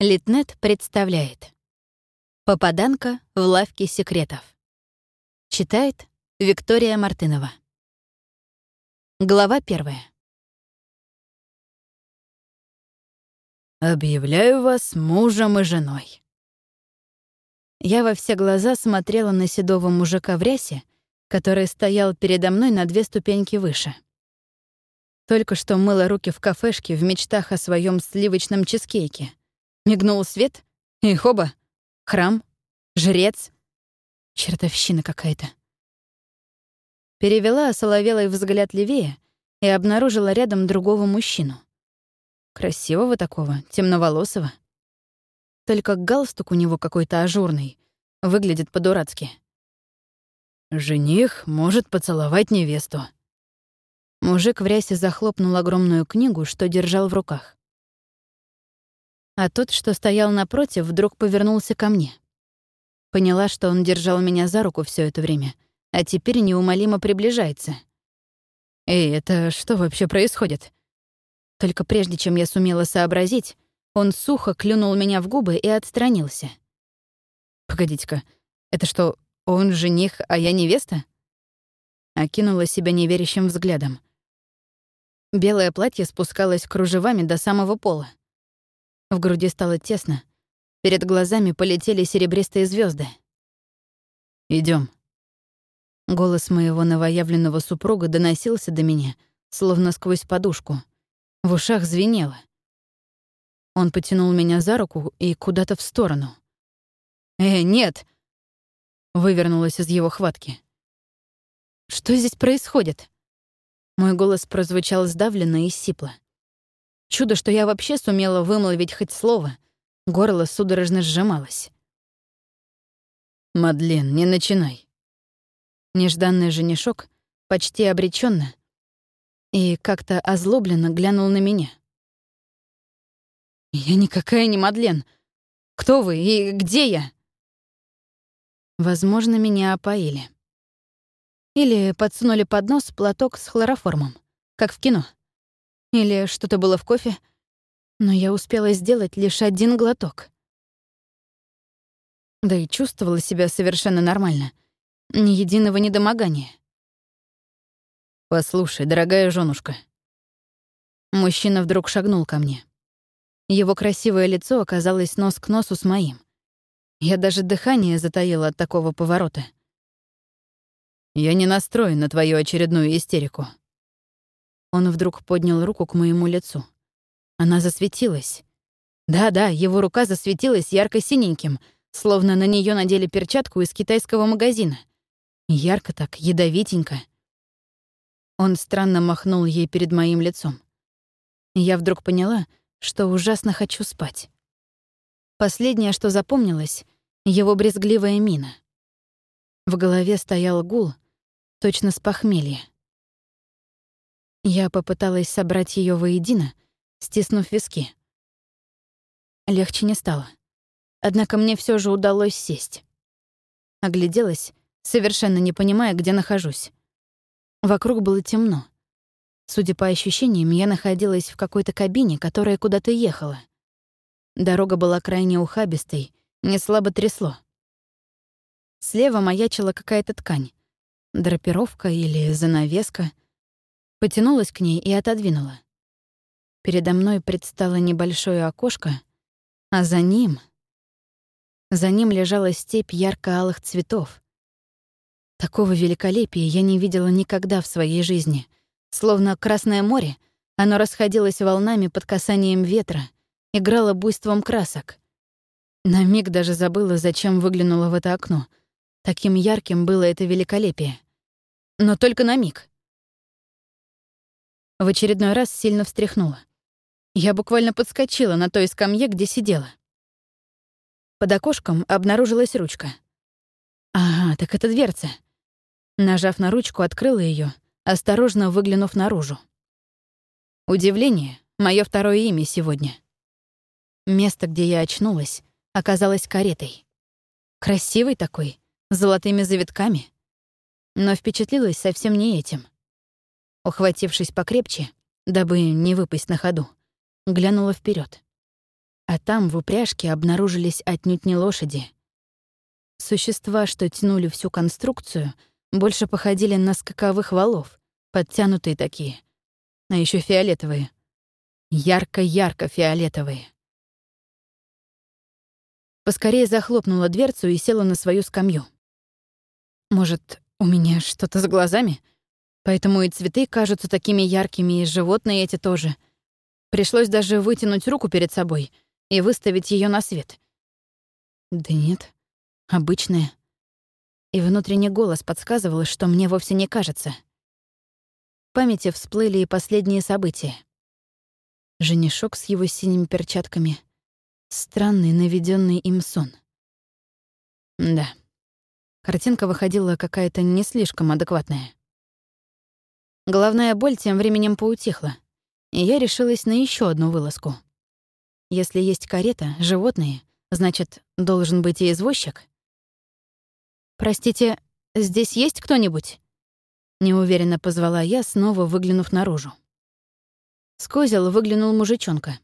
Литнет представляет. Попаданка в лавке секретов. Читает Виктория Мартынова. Глава первая. «Объявляю вас мужем и женой». Я во все глаза смотрела на седого мужика в рясе, который стоял передо мной на две ступеньки выше. Только что мыла руки в кафешке в мечтах о своем сливочном чизкейке — Мигнул свет, и хоба, храм, жрец. Чертовщина какая-то. Перевела осоловелый взгляд левее и обнаружила рядом другого мужчину. Красивого такого, темноволосого. Только галстук у него какой-то ажурный, выглядит по-дурацки. «Жених может поцеловать невесту». Мужик в рясе захлопнул огромную книгу, что держал в руках а тот, что стоял напротив, вдруг повернулся ко мне. Поняла, что он держал меня за руку все это время, а теперь неумолимо приближается. «Эй, это что вообще происходит?» Только прежде чем я сумела сообразить, он сухо клюнул меня в губы и отстранился. «Погодите-ка, это что, он жених, а я невеста?» Окинула себя неверящим взглядом. Белое платье спускалось кружевами до самого пола. В груди стало тесно. Перед глазами полетели серебристые звезды. Идем. Голос моего новоявленного супруга доносился до меня, словно сквозь подушку. В ушах звенело. Он потянул меня за руку и куда-то в сторону. «Э, нет!» Вывернулась из его хватки. «Что здесь происходит?» Мой голос прозвучал сдавленно и сипло. Чудо, что я вообще сумела вымолвить хоть слово. Горло судорожно сжималось. «Мадлен, не начинай». Нежданный женишок почти обреченно и как-то озлобленно глянул на меня. «Я никакая не Мадлен. Кто вы и где я?» Возможно, меня опоили. Или подсунули под нос платок с хлороформом, как в кино. Или что-то было в кофе, но я успела сделать лишь один глоток. Да и чувствовала себя совершенно нормально. Ни единого недомогания. «Послушай, дорогая женушка». Мужчина вдруг шагнул ко мне. Его красивое лицо оказалось нос к носу с моим. Я даже дыхание затаила от такого поворота. «Я не настроен на твою очередную истерику», он вдруг поднял руку к моему лицу. Она засветилась. Да-да, его рука засветилась ярко-синеньким, словно на нее надели перчатку из китайского магазина. Ярко так, ядовитенько. Он странно махнул ей перед моим лицом. Я вдруг поняла, что ужасно хочу спать. Последнее, что запомнилось — его брезгливая мина. В голове стоял гул, точно с похмелья. Я попыталась собрать ее воедино, стиснув виски. Легче не стало. Однако мне все же удалось сесть. Огляделась, совершенно не понимая, где нахожусь. Вокруг было темно. Судя по ощущениям, я находилась в какой-то кабине, которая куда-то ехала. Дорога была крайне ухабистой, не слабо трясло. Слева маячила какая-то ткань. Драпировка или занавеска — Потянулась к ней и отодвинула. Передо мной предстало небольшое окошко, а за ним... За ним лежала степь ярко-алых цветов. Такого великолепия я не видела никогда в своей жизни. Словно Красное море, оно расходилось волнами под касанием ветра, играло буйством красок. На миг даже забыла, зачем выглянула в это окно. Таким ярким было это великолепие. Но только на миг. В очередной раз сильно встряхнула. Я буквально подскочила на той скамье, где сидела. Под окошком обнаружилась ручка. Ага, так это дверца. Нажав на ручку, открыла ее, осторожно выглянув наружу. Удивление — мое второе имя сегодня. Место, где я очнулась, оказалось каретой. Красивый такой, с золотыми завитками. Но впечатлилась совсем не этим — Ухватившись покрепче, дабы не выпасть на ходу, глянула вперед. А там в упряжке обнаружились отнюдь не лошади. Существа, что тянули всю конструкцию, больше походили на скаковых валов, подтянутые такие, а еще фиолетовые. Ярко-ярко фиолетовые. Поскорее захлопнула дверцу и села на свою скамью. Может, у меня что-то с глазами? Поэтому и цветы кажутся такими яркими, и животные эти тоже. Пришлось даже вытянуть руку перед собой и выставить ее на свет. Да нет, обычная. И внутренний голос подсказывал, что мне вовсе не кажется. В памяти всплыли и последние события. Женишок с его синими перчатками. Странный, наведенный им сон. Да. Картинка выходила какая-то не слишком адекватная. Головная боль тем временем поутихла, и я решилась на еще одну вылазку. Если есть карета, животные, значит, должен быть и извозчик. «Простите, здесь есть кто-нибудь?» Неуверенно позвала я, снова выглянув наружу. С козел выглянул мужичонка.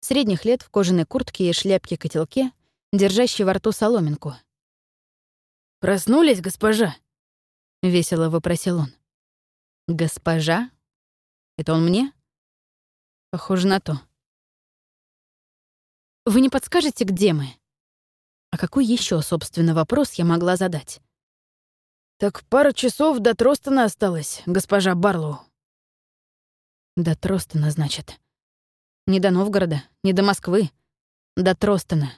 Средних лет в кожаной куртке и шляпке-котелке, держащий во рту соломинку. «Проснулись, госпожа?» — весело вопросил он. «Госпожа? Это он мне?» «Похоже на то». «Вы не подскажете, где мы?» А какой еще, собственно, вопрос я могла задать? «Так пару часов до Тростона осталось, госпожа Барлоу». До Тростона, значит. Не до Новгорода, не до Москвы. До Тростона.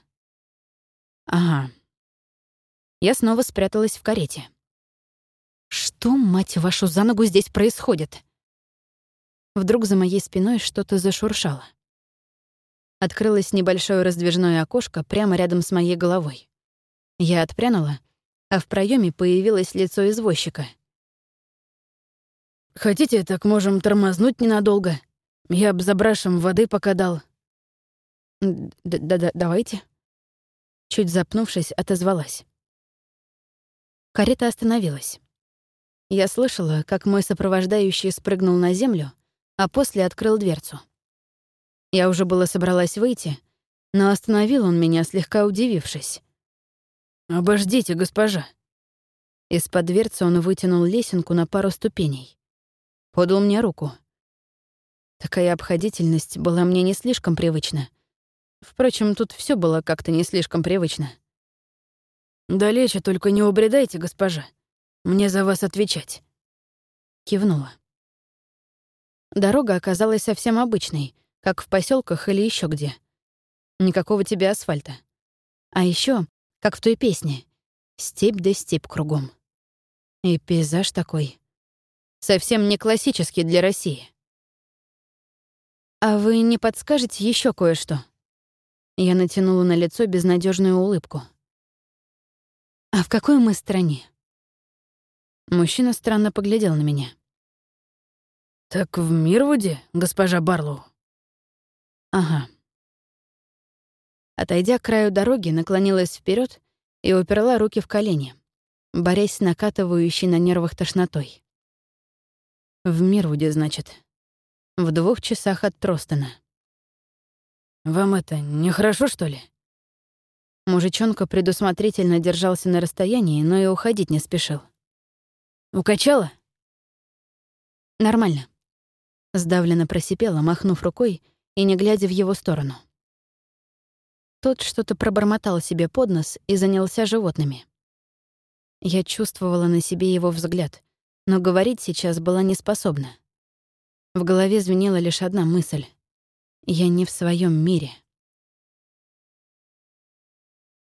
Ага. Я снова спряталась в карете. Что, мать вашу, за ногу здесь происходит? Вдруг за моей спиной что-то зашуршало. Открылось небольшое раздвижное окошко прямо рядом с моей головой. Я отпрянула, а в проеме появилось лицо извозчика — Хотите, так можем тормознуть ненадолго? Я б за брашем воды пока дал. Да-да, давайте. Чуть запнувшись, отозвалась. Карета остановилась. Я слышала, как мой сопровождающий спрыгнул на землю, а после открыл дверцу. Я уже было собралась выйти, но остановил он меня, слегка удивившись. «Обождите, госпожа». Из-под дверцы он вытянул лесенку на пару ступеней подал мне руку. Такая обходительность была мне не слишком привычна. Впрочем, тут все было как-то не слишком привычно. «Далече только не убредайте, госпожа. Мне за вас отвечать». Кивнула. Дорога оказалась совсем обычной, как в поселках или еще где. Никакого тебе асфальта. А еще, как в той песне, степь да степь кругом. И пейзаж такой совсем не классический для России. «А вы не подскажете еще кое-что?» Я натянула на лицо безнадежную улыбку. «А в какой мы стране?» Мужчина странно поглядел на меня. «Так в Мирвуде, госпожа Барлоу?» «Ага». Отойдя к краю дороги, наклонилась вперед и уперла руки в колени, борясь с накатывающей на нервах тошнотой. В Мирвуде, значит. В двух часах от Тростона. «Вам это нехорошо, что ли?» Мужичонка предусмотрительно держался на расстоянии, но и уходить не спешил. «Укачала?» «Нормально», — сдавленно просипела, махнув рукой и не глядя в его сторону. Тот что-то пробормотал себе под нос и занялся животными. Я чувствовала на себе его взгляд, но говорить сейчас была не способна. В голове звенела лишь одна мысль. Я не в своем мире.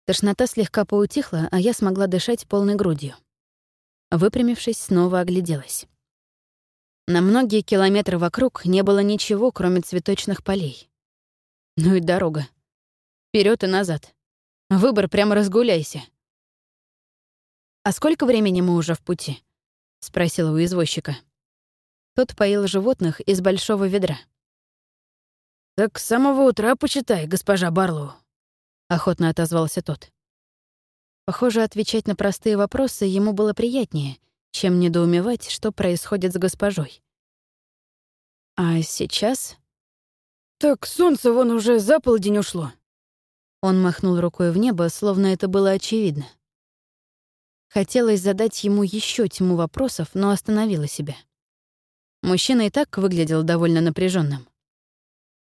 Тошнота слегка поутихла, а я смогла дышать полной грудью. Выпрямившись, снова огляделась. На многие километры вокруг не было ничего, кроме цветочных полей. Ну и дорога. Вперед и назад. Выбор прямо разгуляйся. А сколько времени мы уже в пути? — спросила у извозчика. Тот поил животных из большого ведра. «Так с самого утра почитай, госпожа Барлоу», — охотно отозвался тот. Похоже, отвечать на простые вопросы ему было приятнее, чем недоумевать, что происходит с госпожой. «А сейчас?» «Так солнце вон уже за полдень ушло. Он махнул рукой в небо, словно это было очевидно. Хотелось задать ему еще тьму вопросов, но остановила себя. Мужчина и так выглядел довольно напряженным.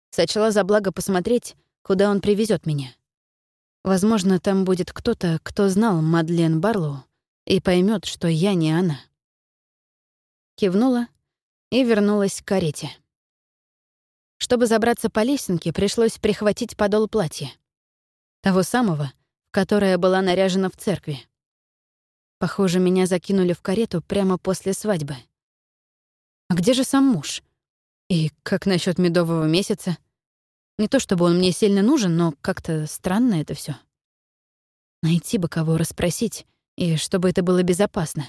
Сочла за благо посмотреть, куда он привезет меня. Возможно, там будет кто-то, кто знал Мадлен Барлоу и поймет, что я не она. Кивнула и вернулась к карете. Чтобы забраться по лесенке, пришлось прихватить подол платья. Того самого, которое была наряжена в церкви. Похоже, меня закинули в карету прямо после свадьбы. А где же сам муж? И как насчет медового месяца? Не то чтобы он мне сильно нужен, но как-то странно это все. Найти бы кого расспросить, и чтобы это было безопасно.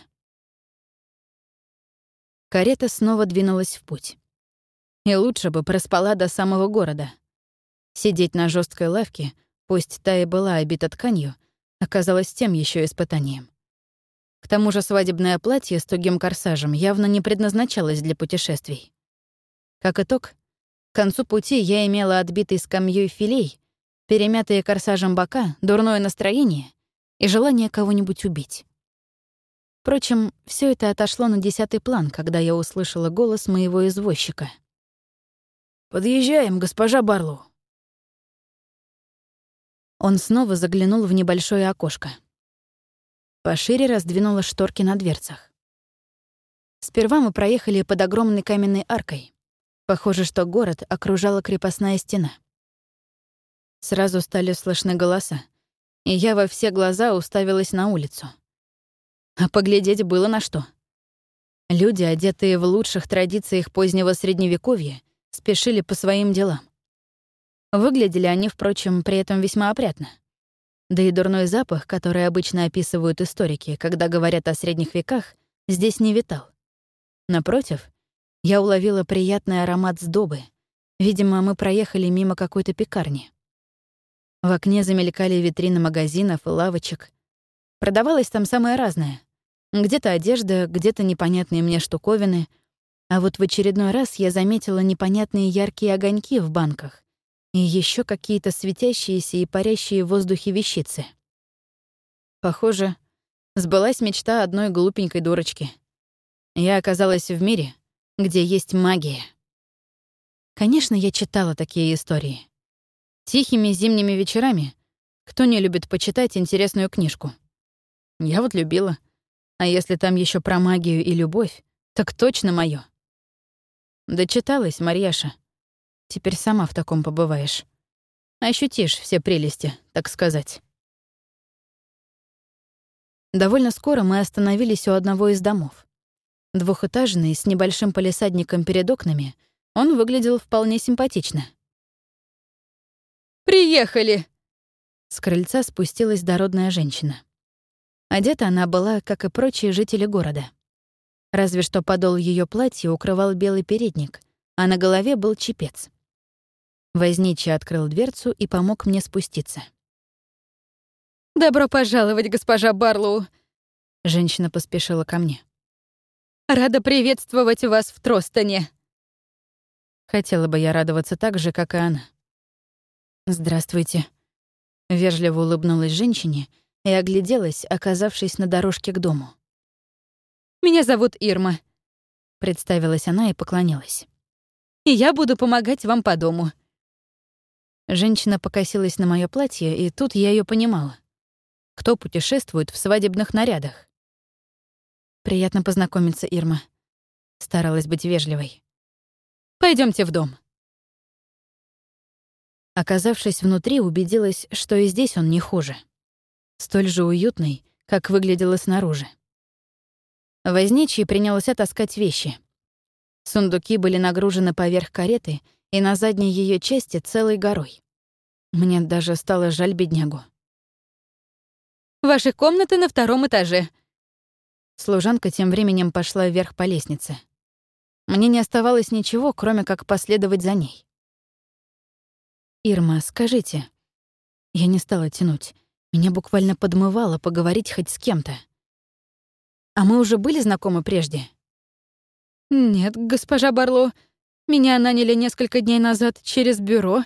Карета снова двинулась в путь. И лучше бы проспала до самого города. Сидеть на жесткой лавке, пусть та и была обита тканью, оказалось тем еще испытанием. К тому же свадебное платье с тугим корсажем явно не предназначалось для путешествий. Как итог, концу пути я имела отбитый скамьей филей, перемятые корсажем бока, дурное настроение и желание кого-нибудь убить. Впрочем, все это отошло на десятый план, когда я услышала голос моего извозчика. «Подъезжаем, госпожа Барлоу». Он снова заглянул в небольшое окошко. Пошире раздвинула шторки на дверцах. Сперва мы проехали под огромной каменной аркой. Похоже, что город окружала крепостная стена. Сразу стали слышны голоса, и я во все глаза уставилась на улицу. А поглядеть было на что. Люди, одетые в лучших традициях позднего Средневековья, спешили по своим делам. Выглядели они, впрочем, при этом весьма опрятно. Да и дурной запах, который обычно описывают историки, когда говорят о средних веках, здесь не витал. Напротив, я уловила приятный аромат сдобы. Видимо, мы проехали мимо какой-то пекарни. В окне замелькали витрины магазинов и лавочек. Продавалось там самое разное. Где-то одежда, где-то непонятные мне штуковины. А вот в очередной раз я заметила непонятные яркие огоньки в банках и еще какие-то светящиеся и парящие в воздухе вещицы. Похоже, сбылась мечта одной глупенькой дурочки. Я оказалась в мире, где есть магия. Конечно, я читала такие истории. Тихими зимними вечерами кто не любит почитать интересную книжку? Я вот любила. А если там еще про магию и любовь, так точно моё. Дочиталась, Марьяша. Теперь сама в таком побываешь. Ощутишь все прелести, так сказать. Довольно скоро мы остановились у одного из домов. Двухэтажный, с небольшим полисадником перед окнами, он выглядел вполне симпатично. «Приехали!» С крыльца спустилась дородная женщина. Одета она была, как и прочие жители города. Разве что подол ее платья укрывал белый передник, а на голове был чепец. Возничий открыл дверцу и помог мне спуститься. «Добро пожаловать, госпожа Барлоу!» Женщина поспешила ко мне. «Рада приветствовать вас в Тростоне!» Хотела бы я радоваться так же, как и она. «Здравствуйте», — вежливо улыбнулась женщине и огляделась, оказавшись на дорожке к дому. «Меня зовут Ирма», — представилась она и поклонилась. «И я буду помогать вам по дому. Женщина покосилась на мое платье, и тут я ее понимала. Кто путешествует в свадебных нарядах? Приятно познакомиться, Ирма. Старалась быть вежливой. Пойдемте в дом. Оказавшись внутри, убедилась, что и здесь он не хуже. Столь же уютный, как выглядело снаружи. Возничий принялся таскать вещи. Сундуки были нагружены поверх кареты — и на задней ее части целой горой. Мне даже стало жаль беднягу. «Ваши комнаты на втором этаже». Служанка тем временем пошла вверх по лестнице. Мне не оставалось ничего, кроме как последовать за ней. «Ирма, скажите...» Я не стала тянуть. Меня буквально подмывало поговорить хоть с кем-то. «А мы уже были знакомы прежде?» «Нет, госпожа Барло, меня наняли несколько дней назад через бюро.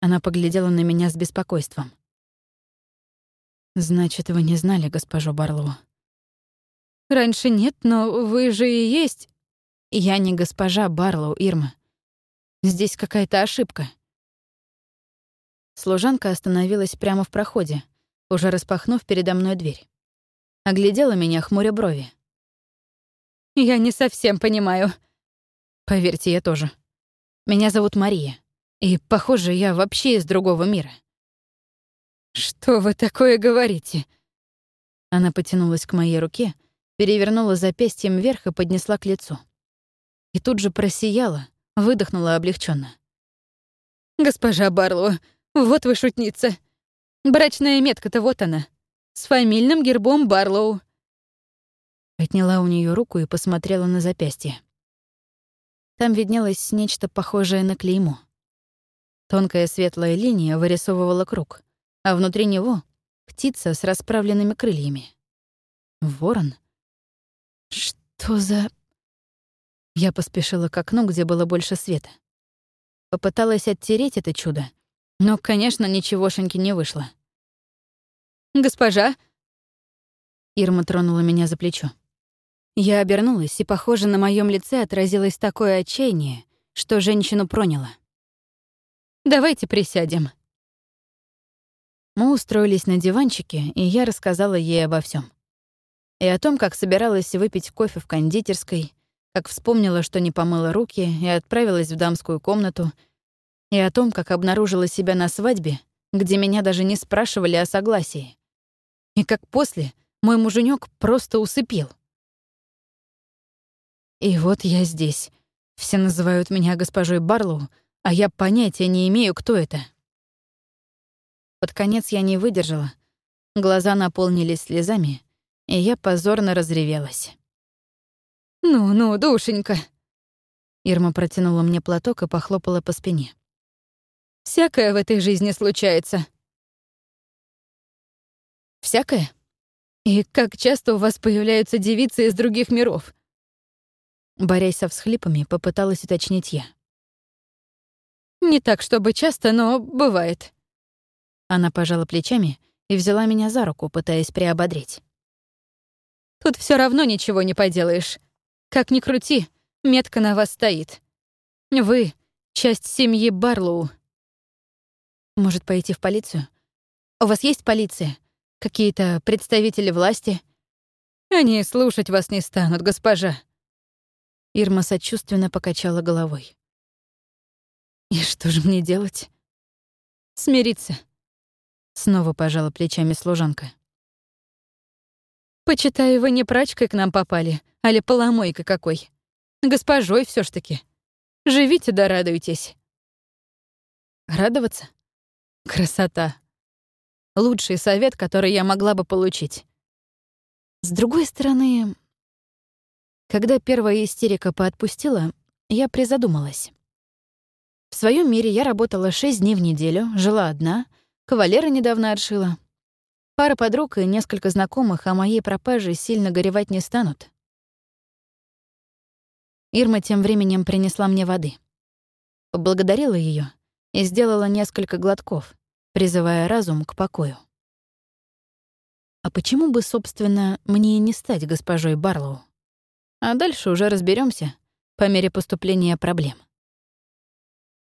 Она поглядела на меня с беспокойством. «Значит, вы не знали госпожу Барлоу?» «Раньше нет, но вы же и есть...» «Я не госпожа Барлоу, Ирма. Здесь какая-то ошибка». Служанка остановилась прямо в проходе, уже распахнув передо мной дверь. Оглядела меня, хмуря брови. «Я не совсем понимаю». «Поверьте, я тоже. Меня зовут Мария, и, похоже, я вообще из другого мира». «Что вы такое говорите?» Она потянулась к моей руке, перевернула запястьем вверх и поднесла к лицу. И тут же просияла, выдохнула облегченно. «Госпожа Барлоу, вот вы шутница. Брачная метка-то вот она. С фамильным гербом Барлоу. Отняла у нее руку и посмотрела на запястье. Там виднелось нечто похожее на клеймо. Тонкая светлая линия вырисовывала круг, а внутри него — птица с расправленными крыльями. Ворон? Что за... Я поспешила к окну, где было больше света. Попыталась оттереть это чудо, но, конечно, ничегошеньки не вышло. «Госпожа!» Ирма тронула меня за плечо. Я обернулась, и, похоже, на моем лице отразилось такое отчаяние, что женщину проняло. «Давайте присядем». Мы устроились на диванчике, и я рассказала ей обо всем. И о том, как собиралась выпить кофе в кондитерской, как вспомнила, что не помыла руки, и отправилась в дамскую комнату — и о том, как обнаружила себя на свадьбе, где меня даже не спрашивали о согласии. И как после мой муженек просто усыпил. И вот я здесь. Все называют меня госпожой Барлоу, а я понятия не имею, кто это. Под конец я не выдержала. Глаза наполнились слезами, и я позорно разревелась. «Ну-ну, душенька!» Ирма протянула мне платок и похлопала по спине. Всякое в этой жизни случается. Всякое? И как часто у вас появляются девицы из других миров? Борясь со всхлипами, попыталась уточнить я. Не так, чтобы часто, но бывает. Она пожала плечами и взяла меня за руку, пытаясь приободрить. Тут все равно ничего не поделаешь. Как ни крути, метка на вас стоит. Вы — часть семьи Барлоу. Может, пойти в полицию? У вас есть полиция? Какие-то представители власти? Они слушать вас не станут, госпожа. Ирма сочувственно покачала головой. И что же мне делать? Смириться. Снова пожала плечами служанка. Почитаю, вы не прачкой к нам попали, а ли поломойкой какой. Госпожой все ж таки. Живите да радуйтесь. Радоваться? Красота. Лучший совет, который я могла бы получить. С другой стороны, когда первая истерика поотпустила, я призадумалась. В своем мире я работала шесть дней в неделю, жила одна, кавалера недавно отшила. Пара подруг и несколько знакомых о моей пропаже сильно горевать не станут. Ирма тем временем принесла мне воды. Поблагодарила ее и сделала несколько глотков, призывая разум к покою. А почему бы, собственно, мне не стать госпожой Барлоу? А дальше уже разберемся по мере поступления проблем.